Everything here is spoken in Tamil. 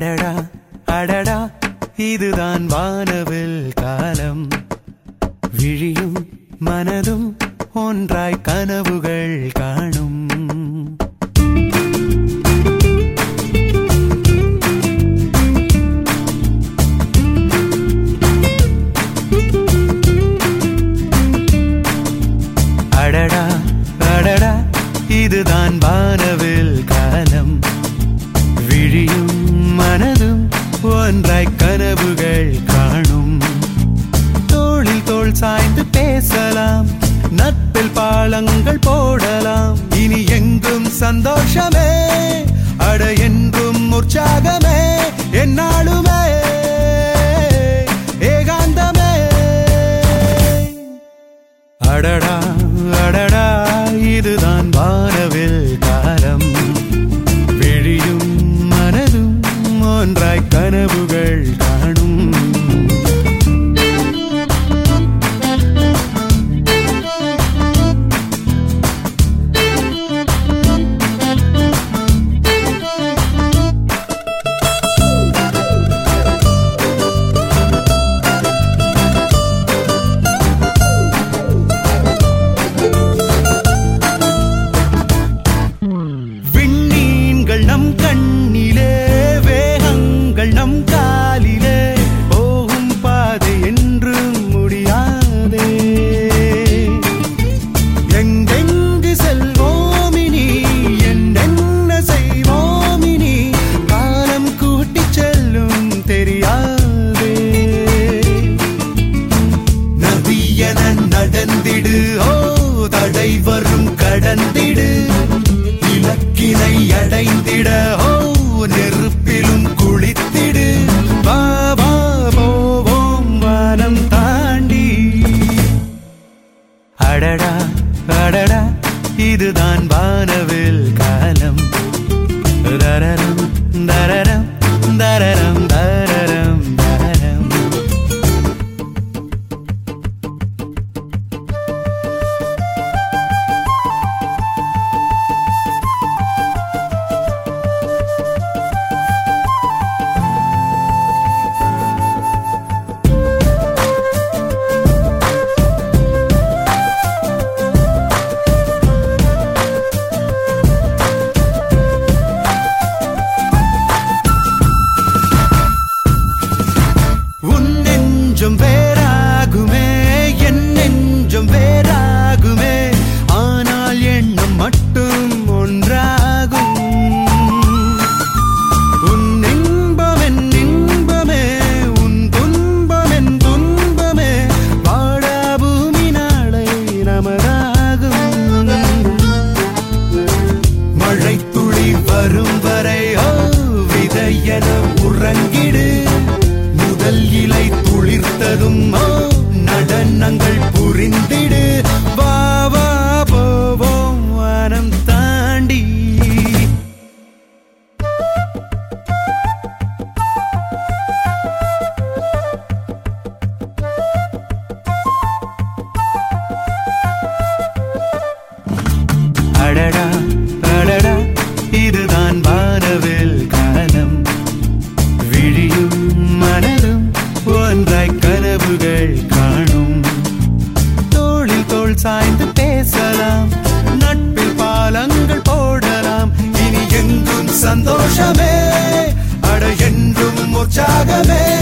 அடடா அடடா இதுதான் வானவில் காலம். விழியும் மனதும் ஒன்றாய் கனவுகள் காணும். அடடா அடடா இதுதான் வானவில் காலம். மனதும் ஒன்றாய் கனவுகள் காணும். தோளில் தோல் சாய்ந்து பேசலாம் நட்பில் பாலங்கள் போடலாம். இனி எங்கும் சந்தோஷமே அட என்றும் உற்சாகமே என்னாலுமே ஏகாந்தமே. அடடா அடடா. താൻ വാനവേൽ കാലം. ദരരം ദരരം ദരരം சந்தோஷமே. அட என்றும் உற்சாகமே.